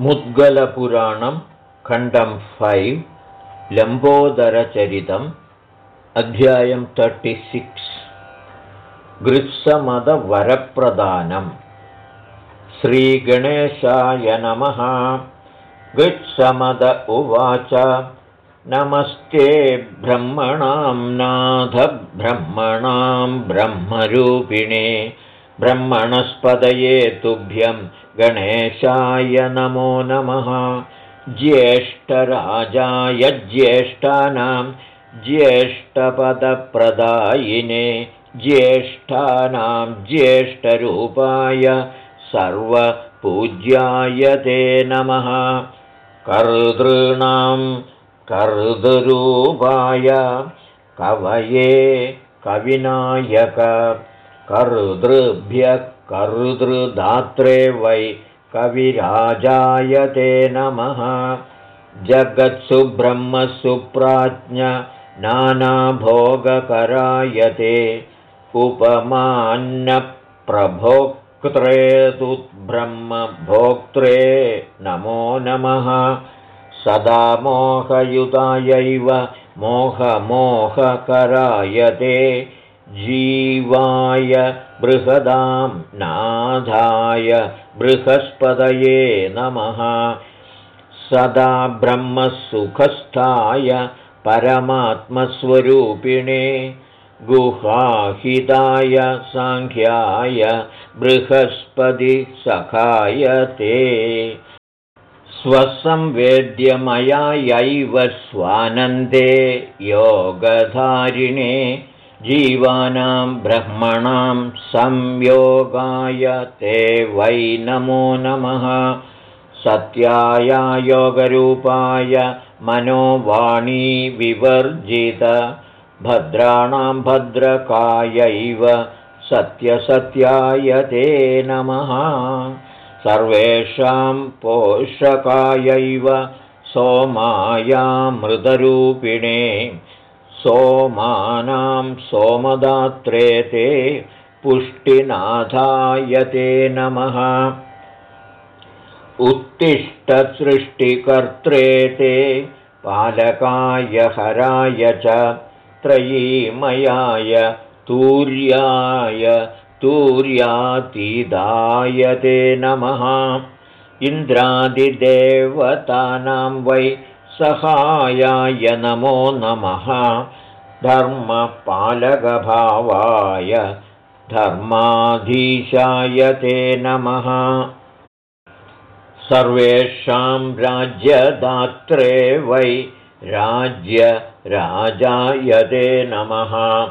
मुद्गलपुराणं खण्डं फैव् लम्बोदरचरितम् अध्यायं तर्टिसिक्स् गृत्समदवरप्रदानम् श्रीगणेशाय नमः। गृत्समद उवाच। नमस्ते ब्रह्मणां नाथ ब्रह्मणां ब्रह्मरूपिणे ब्रह्मणस्पदये तुभ्यं गणेशाय नमो नमः। ज्येष्ठराजाय ज्येष्ठानां ज्येष्ठपदप्रदायिने ज्येष्ठानां ज्येष्ठरूपाय सर्वपूज्याय ते नमः। कर्तॄणां कर्तृरूपाय कवये कविनायक कर्तृभ्यः कर्तृदात्रे वै कविराजाय ते नमः। जगत्सुब्रह्मसुप्राज्ञ नानाभोगकरायते। उपमान्नप्रभोक्त्रेदुब्रह्मभोक्त्रे नमो नमः। सदा मोहयुतायैव मोहमोहकरायते जीवाय बृहदां नाधाय बृहस्पतये नमः। सदा ब्रह्मसुखस्थाय परमात्मस्वरूपिणे गुहाहिताय साङ्ख्याय बृहस्पतिसखाय ते। स्वसंवेद्यमयायैव स्वानन्दे योगधारिणे जीवानां ब्रह्मणां संयोगाय ते वै नमो नमः। सत्याय योगरूपाय मनोवाणी विवर्जित। भद्राणां भद्रकायैव सत्यसत्याय ते नमः। सर्वेषां पोषकायैव सोमायामृतरूपिणे सोमानां सोमदात्रे ते पुष्टिनाथाय ते नमः। उत्तिष्ठसृष्टिकर्त्रे ते पालकाय हराय च त्रयीमयाय तूर्याय तूर्यातीदाय ते नमः। इन्द्रादिदेवतानां वै सहायाय नमो नमः। धर्मपालकभावाय धर्माधीशाय ते नमः। सर्वेषां राज्यदात्रे वै राज्यराजाय ते नमः।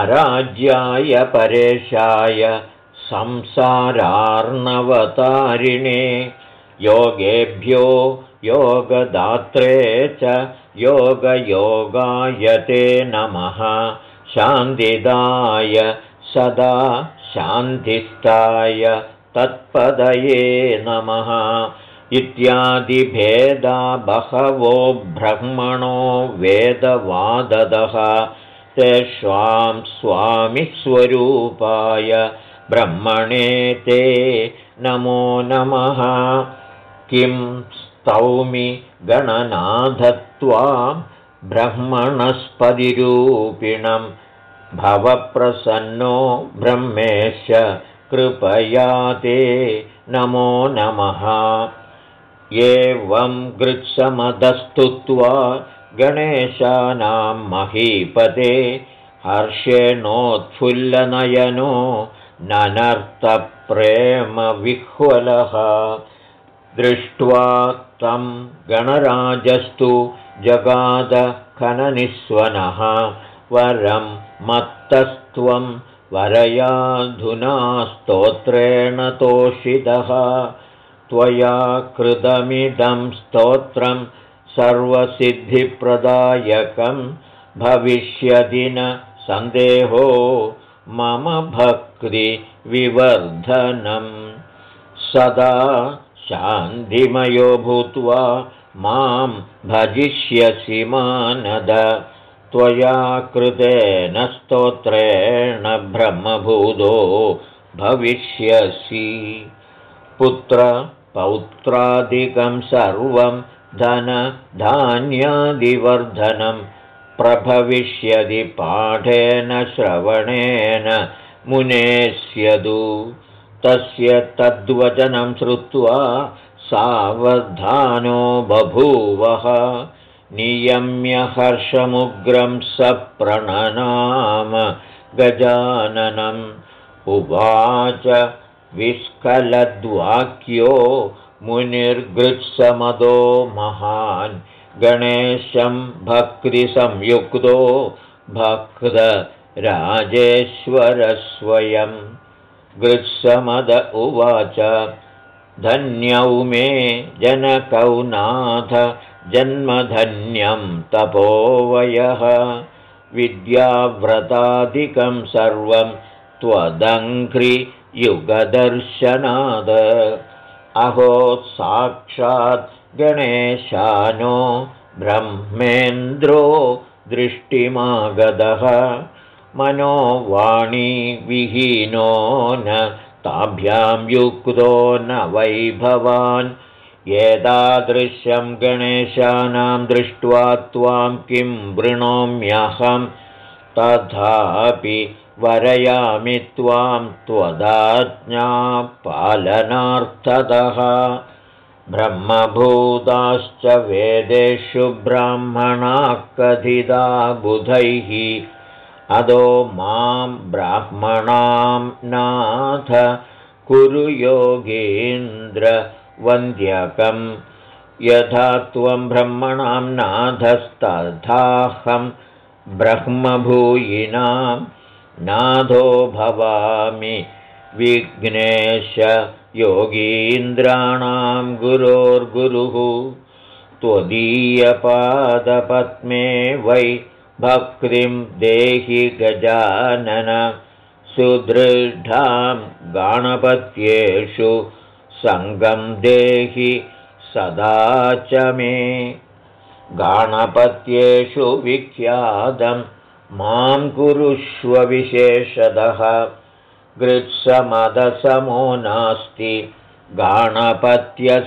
अराज्याय परेशाय संसारार्णवतारिणे। योगेभ्यो योगदात्रे च योगयोगाय ते नमः। शान्तिदाय सदा शान्तिष्ठाय तत्पदये नमः। इत्यादिभेदा बहवो ब्रह्मणो वेदवाददः। तेष्वां स्वामिस्वरूपाय ब्रह्मणे ते नमो नमः। किं स्तौमि गणनाधत्वा ब्रह्मणस्पतिरूपिणं भवप्रसन्नो ब्रह्मेश कृपया ते नमो नमः। एवं गृत्समदस्तुत्वा गणेशानां महीपते हर्षेणोत्फुल्लनयनो ननर्तप्रेमविह्वलः दृष्ट्वा तं गणराजस्तु जगादखननिस्वनः वरं मत्तस्त्वं वरयाधुना स्तोत्रेण तोषितः त्वया कृतमिदं स्तोत्रं सर्वसिद्धिप्रदायकं भविष्यदि न सन्देहो मम भक्तिविवर्धनं। सदा शान्तिमयो भूत्वा मां भजिष्यसि मानद। त्वया कृतेन स्तोत्रेण ब्रह्मभूतो भविष्यसि। पुत्र पौत्रादिकं सर्वं धनधान्यादिवर्धनं प्रभविष्यति पाठेन श्रवणेन मुनेष्यदु तस्य तद्वचनं श्रुत्वा सावधानो बभूवः। नियम्य हर्षमुग्रं स प्रणनाम गजाननम्। उवाच विस्खलद्वाक्यो मुनिर्गृत्समदो महान्। गणेशं भक्तिसंयुक्तो भक्तराजेश्वरस्वयं गृत्समद उवाच। धन्यौ मे जनकौ नाथ जन्मधन्यं तपोवयः। विद्याव्रतादिकं सर्वं त्वदङ्घ्रियुगदर्शनाद अहो साक्षात् गणेशानो ब्रह्मेन्द्रो दृष्टिमागतः मनोवाणीविहीनो न ताभ्यां युक्तो न वैभवान्। एतादृश्यं गणेशानां दृष्ट्वा त्वां किं वृणोम्यहं तथापि वरयामि त्वां त्वदाज्ञापालनार्थतः। ब्रह्मभूताश्च वेदेषु ब्राह्मणाः कथिता बुधैः अदो मां ब्राह्मणां नाथ कुरु योगीन्द्र वन्द्यकं यथा त्वं ब्रह्मणां नाथस्तथाहं ब्रह्मभूयिनां नाथो भवामि विघ्नेशयोगीन्द्राणां गुरोर्गुरुः। त्वदीयपादपद्मे वै भक्तिं देहि गजानन सुदृढां गाणपत्येषु सङ्गं देहि सदा च मे। गाणपत्येषु विख्यातं मां कुरुष्व विशेषतः। गृत्समदसमो नास्ति गाणपत्यस्वभावदृक्।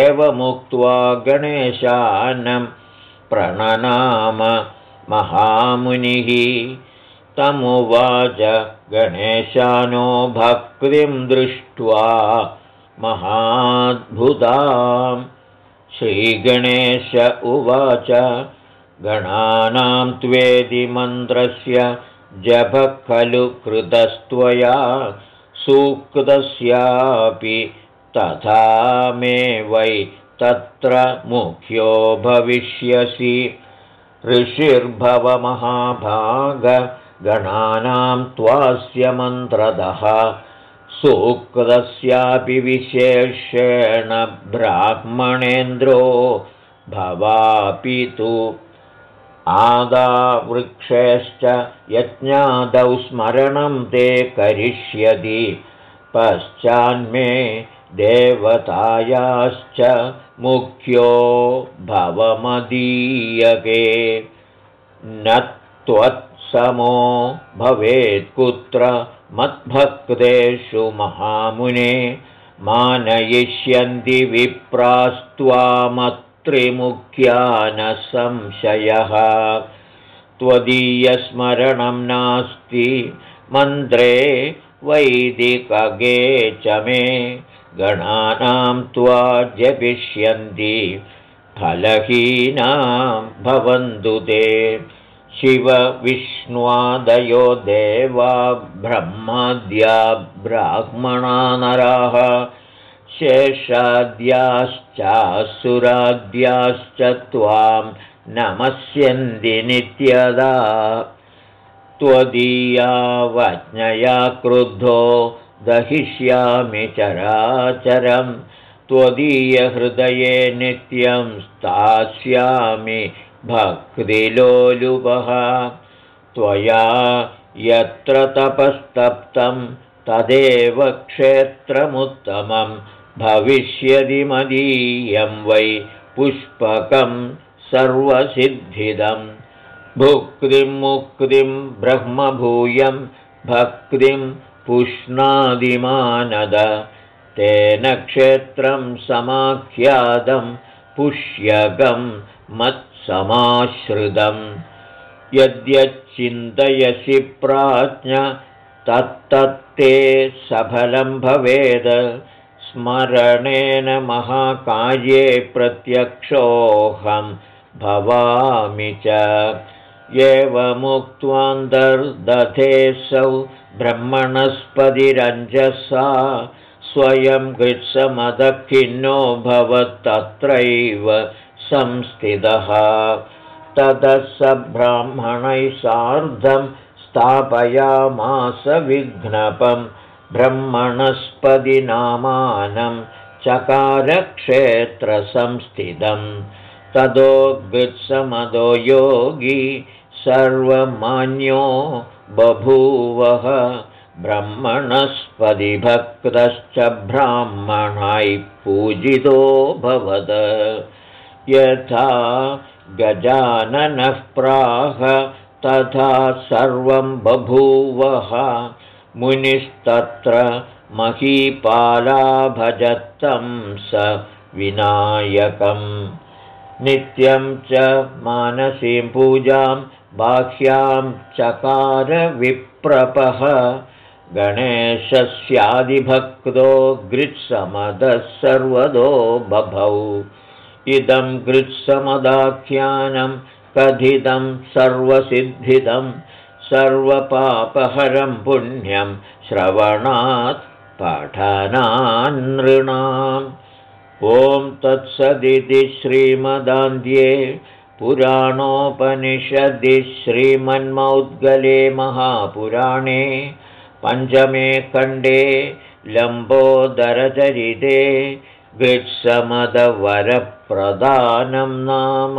एवमुक्त्वा गणेशानं प्रणनाम महामुनिः। तमुवाच गणेशानो भक्तिं दृष्ट्वा महाद्भुतां श्रीगणेश उवाच गणानां त्वेदिमन्त्रस्य जभः खलु कृतस्त्वया। सूक्तस्यापि तथा मे वै तत्र मुख्यो भविष्यसि। ऋषिर्भवमहाभाग गणानां त्वास्य मन्त्रदः। सूक्तस्यापि विशेषेण ब्राह्मणेन्द्रो भवापि तु आदावृक्षेश्च यज्ञादौ स्मरणं ते करिष्यति। पश्चान्मे देवतायाश्च मुख्यो भवमदीयके। न त्वत् समो भवेत् कुत्र मद्भक्तेषु महामुने। मानयिष्यन्ति विप्रास्त्वामत्रिमुख्या न संशयः त्वदीयस्मरणं नास्ति मन्त्रे वैदिकगे च मे गणानां त्वा जपिष्यन्ति फलहीनां भवन्तु ते। शिवविष्णुवादयो देवा ब्रह्माद्या ब्राह्मणा नराः शेषाद्याश्चासुराद्याश्च त्वां नमस्यन्ति नित्यदा। त्वदीयावज्ञया क्रुद्धो दहिष्यामि चराचरं त्वदीयहृदये नित्यं स्थास्यामि भक्तिलोलुपः त्वया यत्र तपस्तप्तं तदेव क्षेत्रमुत्तमं भविष्यति मदीयं वै पुष्पकं सर्वसिद्धिदं। भुक्तिं मुक्तिं ब्रह्मभूयं भक्तिं पुष्णादिमानद। तेन क्षेत्रं समाख्यातं पुष्यगं मत्समाश्रितम्। यद्यच्चिन्तयसि प्राज्ञ तत्तत्ते सफलं भवेद्। स्मरणेन महाकार्ये प्रत्यक्षोऽहं भवामि च एवमुक्त्वान्तर्दधेऽसौ ब्रह्मणस्पतिरञ्जसा स्वयं गृत्समदखिन्नो भवत्तत्रैव संस्थितः। ततः स ब्राह्मणैः सार्धं स्थापयामास विघ्नपं ब्रह्मणस्पतिनामानं चकारक्षेत्रसंस्थितं। ततो गृत्समदो योगी सर्वमान्यो बभूवः ब्रह्मणस्पतिभक्तश्च ब्राह्मणैः पूजितो भवद। यथा गजाननः प्राह तथा सर्वं बभूवः। मुनिस्तत्र महीपाला भजत्तं स विनायकम्। नित्यं च मानसीं पूजां बाह्यां चकारविप्रपः गणेशस्यादिभक्तो गृत्समदः सर्वदो बभौ। इदं गृत्समदाख्यानं कथितं सर्वसिद्धिदं सर्वपापहरं पुण्यं श्रवणात् पठनान्नृणाम् ॐ तत्सदिति श्रीमदान्ध्ये पुराणोपनिषदि श्रीमन्मौद्गले महापुराणे पञ्चमे खण्डे लम्बोदरचरिते वित्समदवरप्रदानं नाम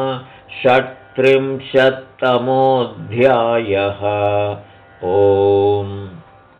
षट्त्रिंशत्तमोऽध्यायः। ओम्